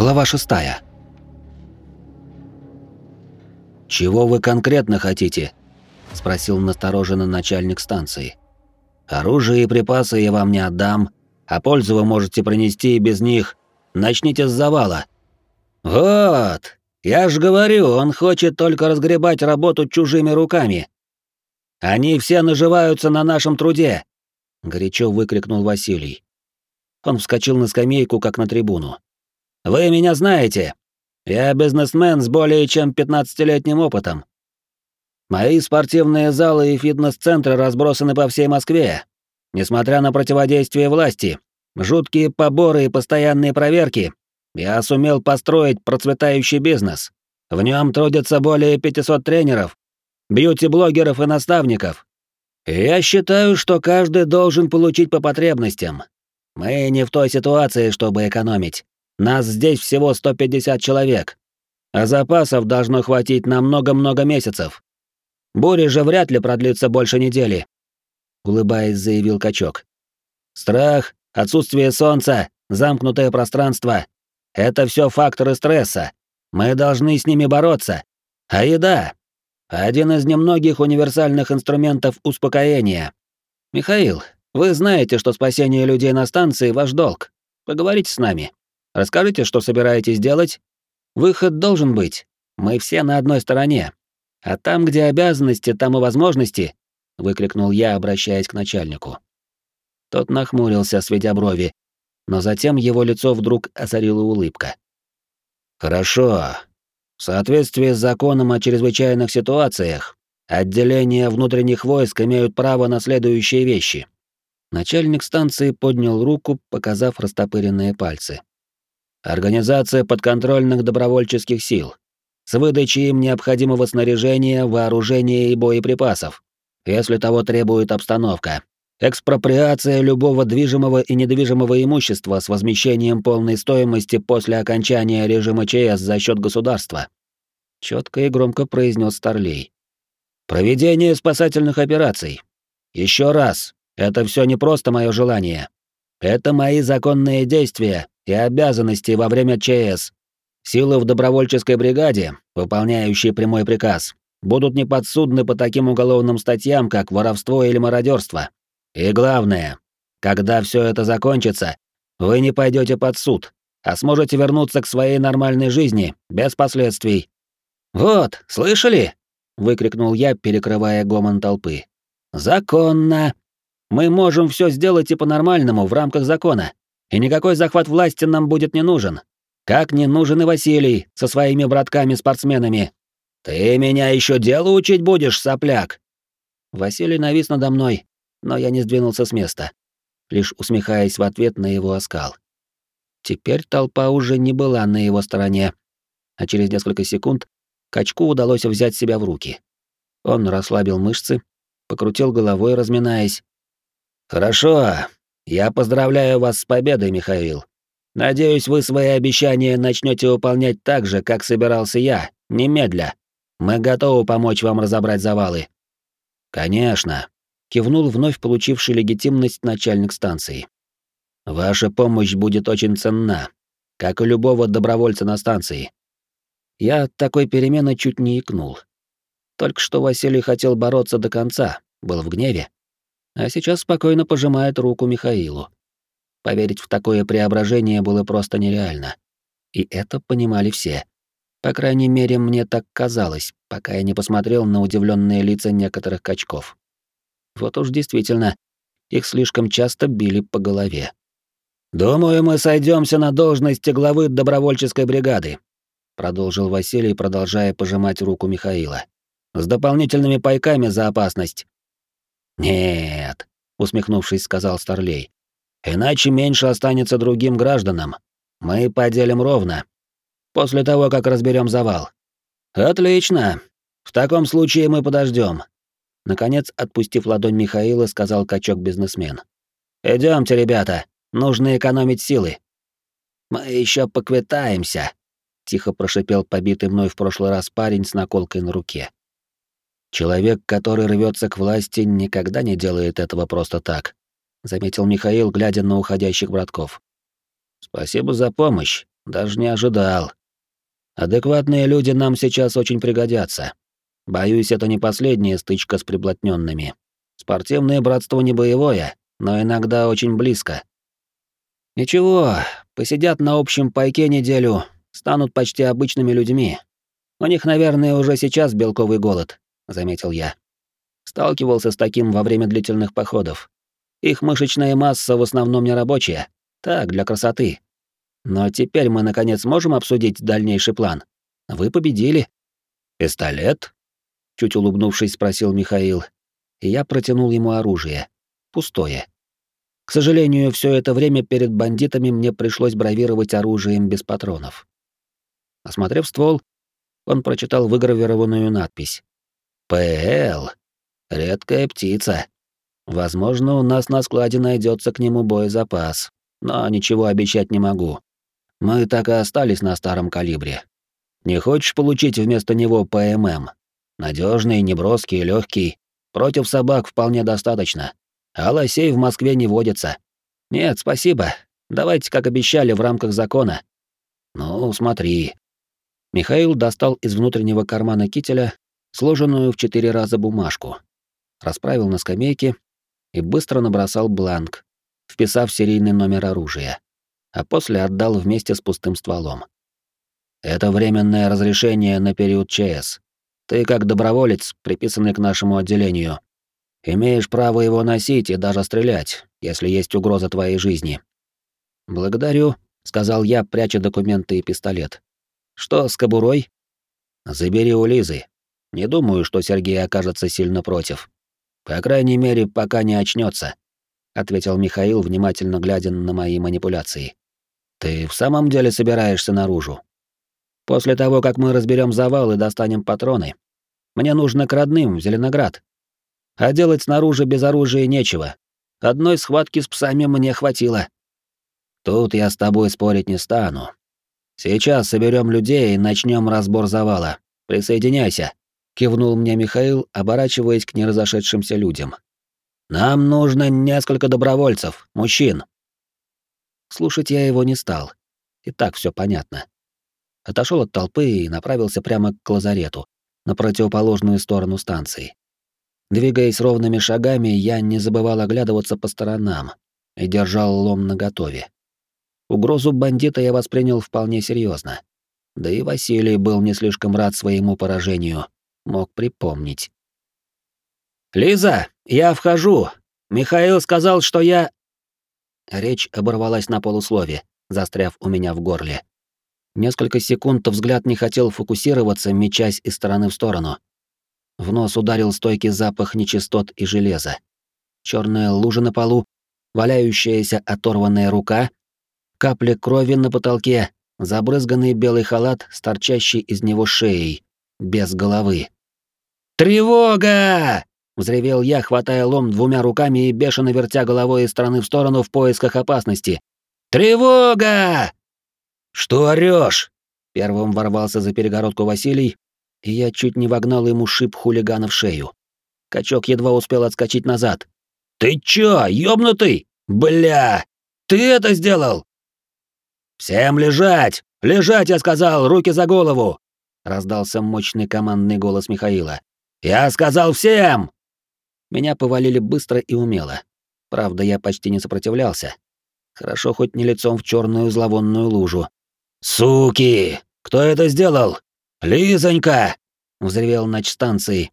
Глава шестая. «Чего вы конкретно хотите?» — спросил настороженно начальник станции. «Оружие и припасы я вам не отдам, а пользу вы можете принести и без них. Начните с завала». «Вот! Я ж говорю, он хочет только разгребать работу чужими руками. Они все наживаются на нашем труде!» — горячо выкрикнул Василий. Он вскочил на скамейку, как на трибуну. «Вы меня знаете. Я бизнесмен с более чем 15-летним опытом. Мои спортивные залы и фитнес-центры разбросаны по всей Москве. Несмотря на противодействие власти, жуткие поборы и постоянные проверки, я сумел построить процветающий бизнес. В нем трудятся более 500 тренеров, бьюти-блогеров и наставников. И я считаю, что каждый должен получить по потребностям. Мы не в той ситуации, чтобы экономить. Нас здесь всего 150 человек, а запасов должно хватить на много-много месяцев. Буря же вряд ли продлится больше недели, улыбаясь, заявил качок. Страх, отсутствие солнца, замкнутое пространство это все факторы стресса. Мы должны с ними бороться. А еда один из немногих универсальных инструментов успокоения. Михаил, вы знаете, что спасение людей на станции ваш долг. Поговорите с нами. Расскажите, что собираетесь делать? Выход должен быть. Мы все на одной стороне. А там, где обязанности, там и возможности, выкрикнул я, обращаясь к начальнику. Тот нахмурился, сведя брови, но затем его лицо вдруг озарила улыбка. Хорошо. В соответствии с законом о чрезвычайных ситуациях, отделения внутренних войск имеют право на следующие вещи. Начальник станции поднял руку, показав растопыренные пальцы. Организация подконтрольных добровольческих сил с выдачей им необходимого снаряжения, вооружения и боеприпасов, если того требует обстановка. Экспроприация любого движимого и недвижимого имущества с возмещением полной стоимости после окончания режима ЧС за счет государства. Четко и громко произнес Старлей. Проведение спасательных операций. Еще раз, это все не просто мое желание. Это мои законные действия, и обязанности во время ЧС. Силы в добровольческой бригаде, выполняющие прямой приказ, будут неподсудны по таким уголовным статьям, как воровство или мародерство. И главное, когда все это закончится, вы не пойдете под суд, а сможете вернуться к своей нормальной жизни без последствий. Вот, слышали? выкрикнул я, перекрывая гомон толпы. Законно. Мы можем все сделать и по-нормальному в рамках закона. И никакой захват власти нам будет не нужен. Как не нужен и Василий со своими братками-спортсменами. Ты меня еще делу учить будешь, сопляк. Василий навис надо мной, но я не сдвинулся с места, лишь усмехаясь в ответ на его оскал. Теперь толпа уже не была на его стороне, а через несколько секунд качку удалось взять себя в руки. Он расслабил мышцы, покрутил головой, разминаясь. «Хорошо, я поздравляю вас с победой, Михаил. Надеюсь, вы свои обещания начнете выполнять так же, как собирался я, немедля. Мы готовы помочь вам разобрать завалы. Конечно, кивнул вновь получивший легитимность начальник станции. Ваша помощь будет очень ценна, как и любого добровольца на станции. Я от такой перемены чуть не икнул. Только что Василий хотел бороться до конца, был в гневе, а сейчас спокойно пожимает руку Михаилу. Поверить в такое преображение было просто нереально. И это понимали все. По крайней мере, мне так казалось, пока я не посмотрел на удивленные лица некоторых качков. Вот уж действительно, их слишком часто били по голове. «Думаю, мы сойдемся на должности главы добровольческой бригады», продолжил Василий, продолжая пожимать руку Михаила. «С дополнительными пайками за опасность. «Нет», — усмехнувшись, сказал Старлей. «Иначе меньше останется другим гражданам. Мы поделим ровно. После того, как разберем завал». «Отлично. В таком случае мы подождем. Наконец, отпустив ладонь Михаила, сказал качок-бизнесмен. Идемте, ребята. Нужно экономить силы». «Мы еще поквитаемся», — тихо прошипел побитый мной в прошлый раз парень с наколкой на руке. Человек, который рвется к власти, никогда не делает этого просто так, заметил Михаил, глядя на уходящих братков. Спасибо за помощь, Даже не ожидал. Адекватные люди нам сейчас очень пригодятся. Боюсь, это не последняя стычка с приблотненными. Спортивное братство не боевое, но иногда очень близко. Ничего, посидят на общем пайке неделю, станут почти обычными людьми. У них, наверное, уже сейчас белковый голод, заметил я. Сталкивался с таким во время длительных походов. Их мышечная масса в основном не рабочая, так, для красоты. Но теперь мы наконец можем обсудить дальнейший план. Вы победили. Пистолет? Чуть улыбнувшись, спросил Михаил, и я протянул ему оружие. Пустое. К сожалению, все это время перед бандитами мне пришлось бравировать оружием без патронов. Осмотрев ствол, он прочитал выгравированную надпись. «ПЛ. Редкая птица. Возможно, у нас на складе найдется к нему боезапас, но ничего обещать не могу. Мы так и остались на старом калибре. Не хочешь получить вместо него ПММ? Надежный, неброский, легкий. Против собак вполне достаточно. А лосей в Москве не водится. Нет, спасибо. Давайте, как обещали, в рамках закона. Ну, смотри. Михаил достал из внутреннего кармана кителя сложенную в четыре раза бумажку. Расправил на скамейке и быстро набросал бланк, вписав серийный номер оружия, а после отдал вместе с пустым стволом. Это временное разрешение на период ЧС. Ты, как доброволец, приписанный к нашему отделению, Имеешь право его носить и даже стрелять, если есть угроза твоей жизни. Благодарю, сказал я, пряча документы и пистолет. Что с кобурой? Забери у Лизы. Не думаю, что Сергей окажется сильно против. По крайней мере, пока не очнется, ответил Михаил, внимательно глядя на мои манипуляции. Ты в самом деле собираешься наружу? После того, как мы разберем завал и достанем патроны, мне нужно к родным в Зеленоград. А делать снаружи без оружия нечего. Одной схватки с псами мне хватило. Тут я с тобой спорить не стану. Сейчас соберем людей и начнем разбор завала. Присоединяйся, кивнул мне Михаил, оборачиваясь к неразошедшимся людям. Нам нужно несколько добровольцев, мужчин. Слушать я его не стал. И так все понятно. Отошел от толпы и направился прямо к лазарету, на противоположную сторону станции. Двигаясь ровными шагами, я не забывал оглядываться по сторонам и держал лом наготове. Угрозу бандита я воспринял вполне серьезно. Да и Василий был не слишком рад своему поражению, мог припомнить. «Лиза, я вхожу. Михаил сказал, что я...» Речь оборвалась на полуслове, застряв у меня в горле. Несколько секунд взгляд не хотел фокусироваться, мечась из стороны в сторону. В нос ударил стойкий запах нечистот и железа. Черная лужа на полу, валяющаяся оторванная рука, капли крови на потолке, забрызганный белый халат с торчащей из него шеей, без головы. «Тревога!» — взревел я, хватая лом двумя руками и бешено вертя головой из стороны в сторону в поисках опасности. «Тревога!» «Что орёшь?» Первым ворвался за перегородку Василий, и я чуть не вогнал ему шип хулигана в шею. Качок едва успел отскочить назад. «Ты чё, ёбнутый? Бля! Ты это сделал?» «Всем лежать! Лежать, я сказал! Руки за голову!» Раздался мощный командный голос Михаила. «Я сказал всем!» Меня повалили быстро и умело. Правда, я почти не сопротивлялся. Хорошо хоть не лицом в черную зловонную лужу. «Суки! Кто это сделал? «Лизонька!» — взревел начстанции.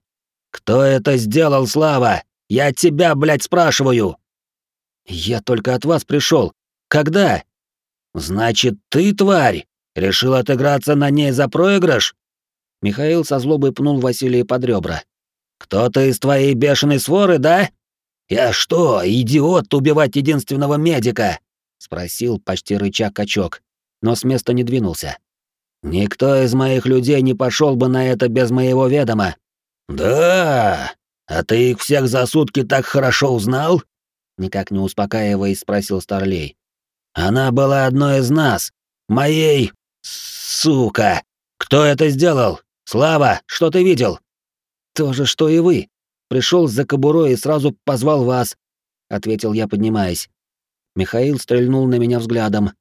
«Кто это сделал, Слава? Я тебя, блядь, спрашиваю!» «Я только от вас пришел. Когда?» «Значит, ты, тварь, решил отыграться на ней за проигрыш?» Михаил со злобой пнул Василия под ребра. «Кто-то из твоей бешеной своры, да? Я что, идиот, убивать единственного медика?» — спросил почти рыча качок, но с места не двинулся. Никто из моих людей не пошел бы на это без моего ведома. Да, а ты их всех за сутки так хорошо узнал? Никак не успокаиваясь, спросил Старлей. Она была одной из нас, моей... Сука! Кто это сделал? Слава, что ты видел? То же, что и вы. Пришел за кобурой и сразу позвал вас, ответил я, поднимаясь. Михаил стрельнул на меня взглядом,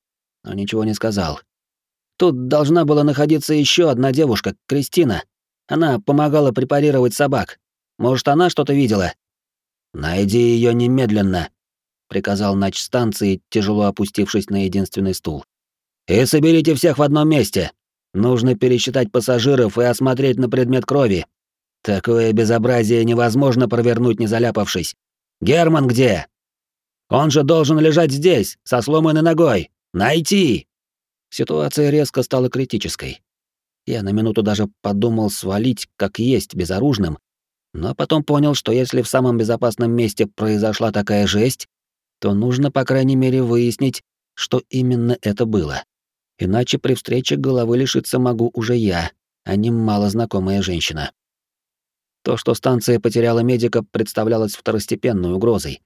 но ничего не сказал. Тут должна была находиться еще одна девушка, Кристина. Она помогала препарировать собак. Может, она что-то видела? Найди ее немедленно, приказал нач станции, тяжело опустившись на единственный стул. И соберите всех в одном месте. Нужно пересчитать пассажиров и осмотреть на предмет крови. Такое безобразие невозможно провернуть, не заляпавшись. Герман где? Он же должен лежать здесь, со сломанной ногой. Найти! Ситуация резко стала критической. Я на минуту даже подумал свалить, как есть, безоружным, но потом понял, что если в самом безопасном месте произошла такая жесть, то нужно, по крайней мере, выяснить, что именно это было. Иначе при встрече головы лишиться могу уже я, а не малознакомая женщина. То, что станция потеряла медика, представлялось второстепенной угрозой.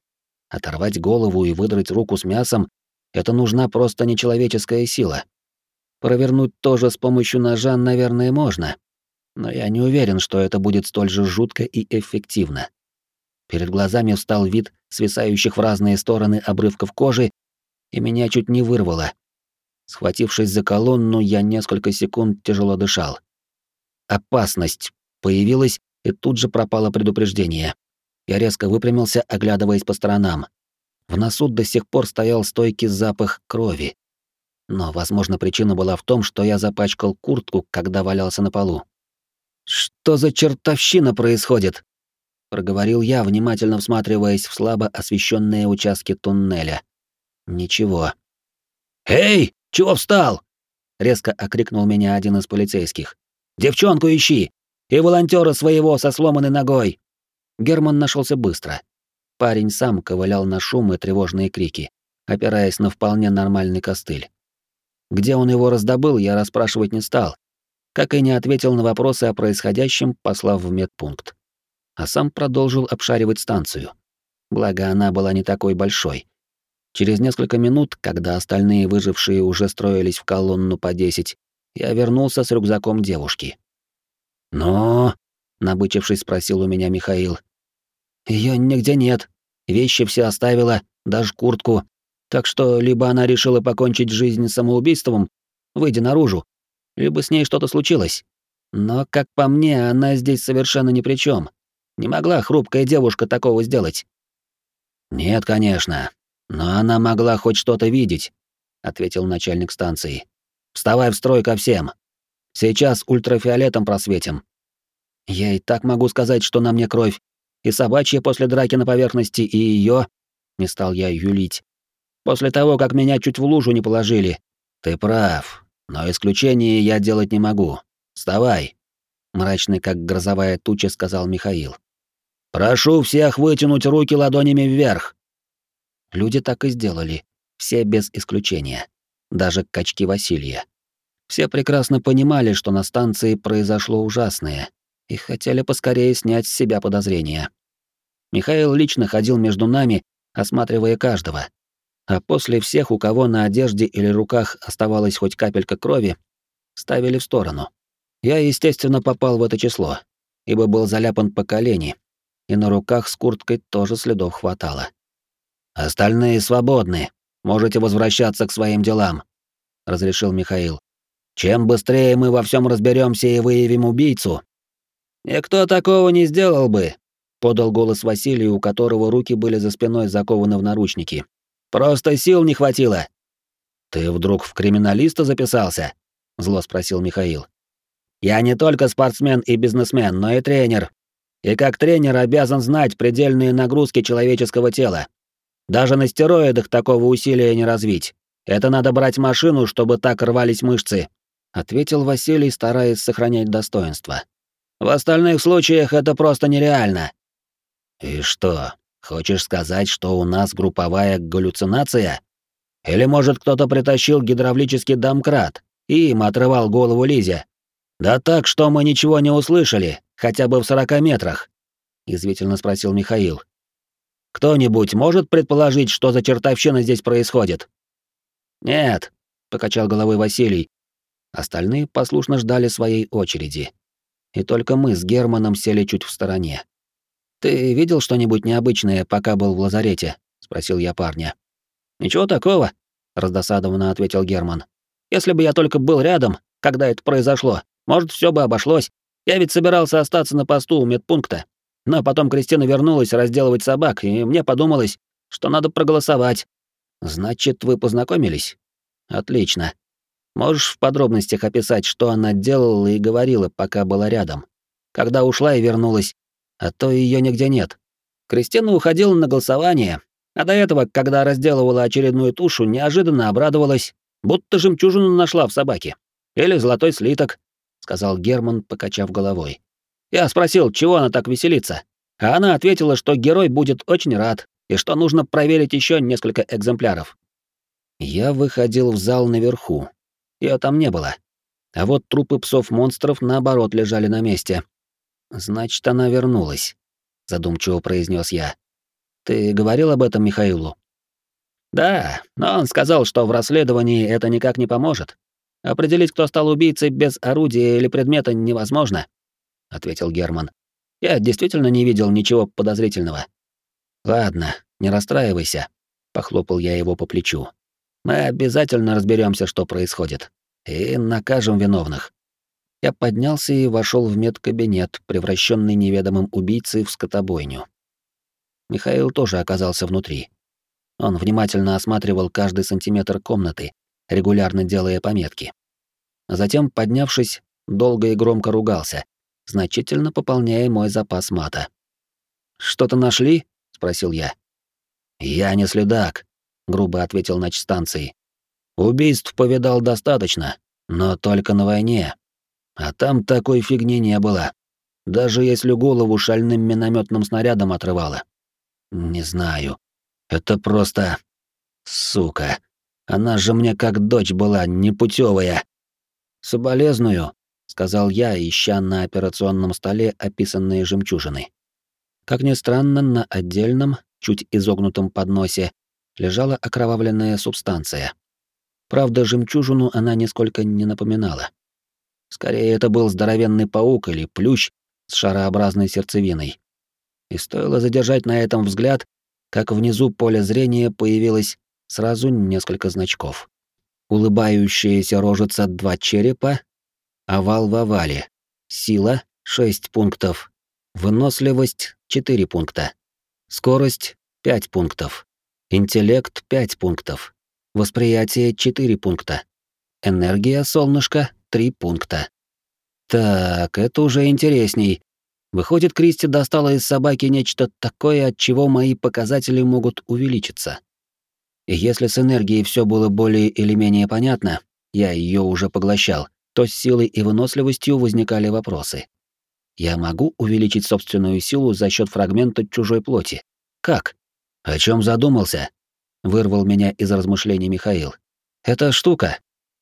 Оторвать голову и выдрать руку с мясом — это нужна просто нечеловеческая сила. Провернуть тоже с помощью ножа, наверное, можно. Но я не уверен, что это будет столь же жутко и эффективно. Перед глазами встал вид свисающих в разные стороны обрывков кожи, и меня чуть не вырвало. Схватившись за колонну, я несколько секунд тяжело дышал. Опасность появилась, и тут же пропало предупреждение. Я резко выпрямился, оглядываясь по сторонам. В носу до сих пор стоял стойкий запах крови. Но, возможно, причина была в том, что я запачкал куртку, когда валялся на полу. «Что за чертовщина происходит?» — проговорил я, внимательно всматриваясь в слабо освещенные участки туннеля. «Ничего». «Эй, чего встал?» — резко окрикнул меня один из полицейских. «Девчонку ищи! И волонтера своего со сломанной ногой!» Герман нашелся быстро. Парень сам ковылял на шум и тревожные крики, опираясь на вполне нормальный костыль. Где он его раздобыл, я расспрашивать не стал, как и не ответил на вопросы о происходящем, послав в медпункт. А сам продолжил обшаривать станцию. Благо, она была не такой большой. Через несколько минут, когда остальные выжившие уже строились в колонну по десять, я вернулся с рюкзаком девушки. «Но?» — набычившись, спросил у меня Михаил. Ее нигде нет. Вещи все оставила, даже куртку. Так что либо она решила покончить жизнь самоубийством, выйдя наружу, либо с ней что-то случилось. Но, как по мне, она здесь совершенно ни при чем. Не могла хрупкая девушка такого сделать. Нет, конечно. Но она могла хоть что-то видеть, ответил начальник станции. Вставай в строй ко всем. Сейчас ультрафиолетом просветим. Я и так могу сказать, что на мне кровь, и собачья после драки на поверхности, и ее. Не стал я юлить. После того, как меня чуть в лужу не положили. Ты прав, но исключение я делать не могу. Вставай. Мрачный, как грозовая туча, сказал Михаил. Прошу всех вытянуть руки ладонями вверх. Люди так и сделали, все без исключения. Даже качки Василия. Все прекрасно понимали, что на станции произошло ужасное, и хотели поскорее снять с себя подозрения. Михаил лично ходил между нами, осматривая каждого. А после всех, у кого на одежде или руках оставалась хоть капелька крови, ставили в сторону. Я, естественно, попал в это число, ибо был заляпан по колени, и на руках с курткой тоже следов хватало. «Остальные свободны, можете возвращаться к своим делам», — разрешил Михаил. «Чем быстрее мы во всем разберемся и выявим убийцу, «Никто такого не сделал бы», — подал голос Василий, у которого руки были за спиной закованы в наручники. «Просто сил не хватило». «Ты вдруг в криминалиста записался?» — зло спросил Михаил. «Я не только спортсмен и бизнесмен, но и тренер. И как тренер обязан знать предельные нагрузки человеческого тела. Даже на стероидах такого усилия не развить. Это надо брать машину, чтобы так рвались мышцы», — ответил Василий, стараясь сохранять достоинство. В остальных случаях это просто нереально. И что, хочешь сказать, что у нас групповая галлюцинация? Или, может, кто-то притащил гидравлический домкрат и им отрывал голову Лизе? Да так, что мы ничего не услышали, хотя бы в сорока метрах, извивительно спросил Михаил. Кто-нибудь может предположить, что за чертовщина здесь происходит? Нет, покачал головой Василий. Остальные послушно ждали своей очереди и только мы с Германом сели чуть в стороне. «Ты видел что-нибудь необычное, пока был в лазарете?» — спросил я парня. «Ничего такого», — раздосадованно ответил Герман. Если бы я только был рядом, когда это произошло, может, все бы обошлось. Я ведь собирался остаться на посту у медпункта. Но потом Кристина вернулась разделывать собак, и мне подумалось, что надо проголосовать. Значит, вы познакомились? Отлично. Можешь в подробностях описать, что она делала и говорила, пока была рядом? Когда ушла и вернулась, а то ее нигде нет. Кристина уходила на голосование, а до этого, когда разделывала очередную тушу, неожиданно обрадовалась, будто жемчужину нашла в собаке. Или золотой слиток, сказал Герман, покачав головой. Я спросил, чего она так веселится, а она ответила, что герой будет очень рад и что нужно проверить еще несколько экземпляров. Я выходил в зал наверху. Ее там не было. А вот трупы псов-монстров наоборот лежали на месте. Значит, она вернулась, задумчиво произнес я. Ты говорил об этом Михаилу? Да, но он сказал, что в расследовании это никак не поможет. Определить, кто стал убийцей без орудия или предмета, невозможно, ответил Герман. Я действительно не видел ничего подозрительного. Ладно, не расстраивайся, похлопал я его по плечу. Мы обязательно разберемся, что происходит, и накажем виновных. Я поднялся и вошел в медкабинет, превращенный неведомым убийцей в скотобойню. Михаил тоже оказался внутри. Он внимательно осматривал каждый сантиметр комнаты, регулярно делая пометки. Затем, поднявшись, долго и громко ругался, значительно пополняя мой запас мата. «Что-то нашли?» — спросил я. «Я не следак», — грубо ответил начстанции. «Убийств повидал достаточно, но только на войне. А там такой фигни не было. Даже если голову шальным минометным снарядом отрывало. Не знаю. Это просто... Сука. Она же мне как дочь была, непутевая. Соболезную, сказал я, ища на операционном столе описанные жемчужины. Как ни странно, на отдельном, чуть изогнутом подносе лежала окровавленная субстанция. Правда, жемчужину она нисколько не напоминала. Скорее, это был здоровенный паук или плющ с шарообразной сердцевиной. И стоило задержать на этом взгляд, как внизу поля зрения появилось сразу несколько значков. Улыбающаяся рожица два черепа, овал в овале, сила — 6 пунктов, выносливость — 4 пункта, скорость — 5 пунктов, интеллект — 5 пунктов, восприятие — 4 пункта, энергия солнышка — 3 пункта. Так, это уже интересней. Выходит, Кристи достала из собаки нечто такое, от чего мои показатели могут увеличиться. И если с энергией все было более или менее понятно, я ее уже поглощал, то с силой и выносливостью возникали вопросы. Я могу увеличить собственную силу за счет фрагмента чужой плоти? Как? О чем задумался? Вырвал меня из размышлений Михаил. Эта штука.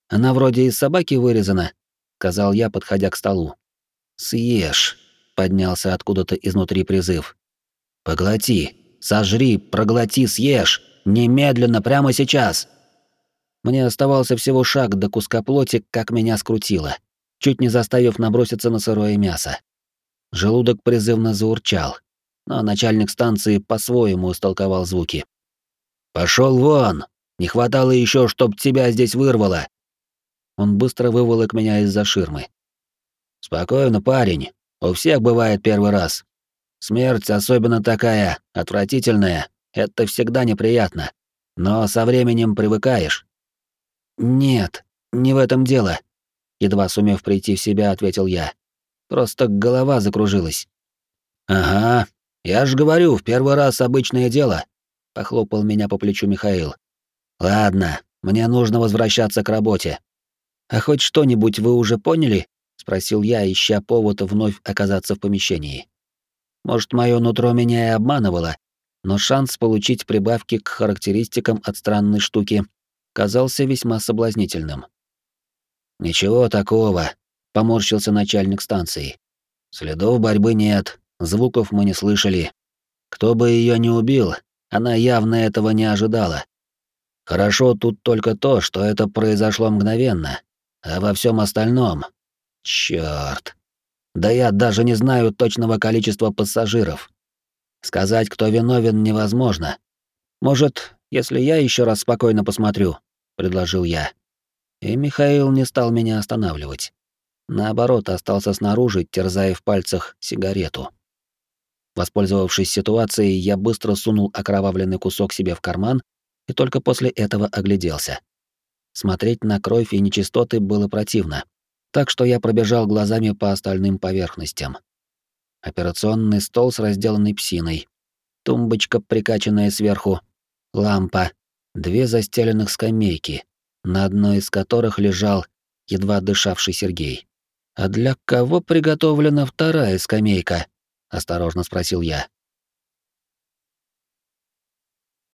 Она вроде из собаки вырезана, сказал я, подходя к столу. Съешь, поднялся откуда-то изнутри призыв. Поглоти, сожри, проглоти, съешь. Немедленно, прямо сейчас!» Мне оставался всего шаг до куска плоти, как меня скрутило, чуть не заставив наброситься на сырое мясо. Желудок призывно заурчал, но начальник станции по-своему истолковал звуки. Пошел вон! Не хватало еще, чтоб тебя здесь вырвало!» Он быстро выволок меня из-за ширмы. «Спокойно, парень. У всех бывает первый раз. Смерть особенно такая, отвратительная, это всегда неприятно. Но со временем привыкаешь. Нет, не в этом дело. Едва сумев прийти в себя, ответил я. Просто голова закружилась. Ага, я ж говорю, в первый раз обычное дело. Похлопал меня по плечу Михаил. Ладно, мне нужно возвращаться к работе. А хоть что-нибудь вы уже поняли? спросил я, ища повод вновь оказаться в помещении. Может, мое нутро меня и обманывало, но шанс получить прибавки к характеристикам от странной штуки казался весьма соблазнительным. «Ничего такого», — поморщился начальник станции. «Следов борьбы нет, звуков мы не слышали. Кто бы ее не убил, она явно этого не ожидала. Хорошо тут только то, что это произошло мгновенно, а во всем остальном... Чёрт. Да я даже не знаю точного количества пассажиров. Сказать, кто виновен, невозможно. Может, если я еще раз спокойно посмотрю, предложил я. И Михаил не стал меня останавливать. Наоборот, остался снаружи, терзая в пальцах сигарету. Воспользовавшись ситуацией, я быстро сунул окровавленный кусок себе в карман и только после этого огляделся. Смотреть на кровь и нечистоты было противно, так что я пробежал глазами по остальным поверхностям. Операционный стол с разделанной псиной, тумбочка, прикачанная сверху, лампа, две застеленных скамейки, на одной из которых лежал едва дышавший Сергей. «А для кого приготовлена вторая скамейка?» — осторожно спросил я.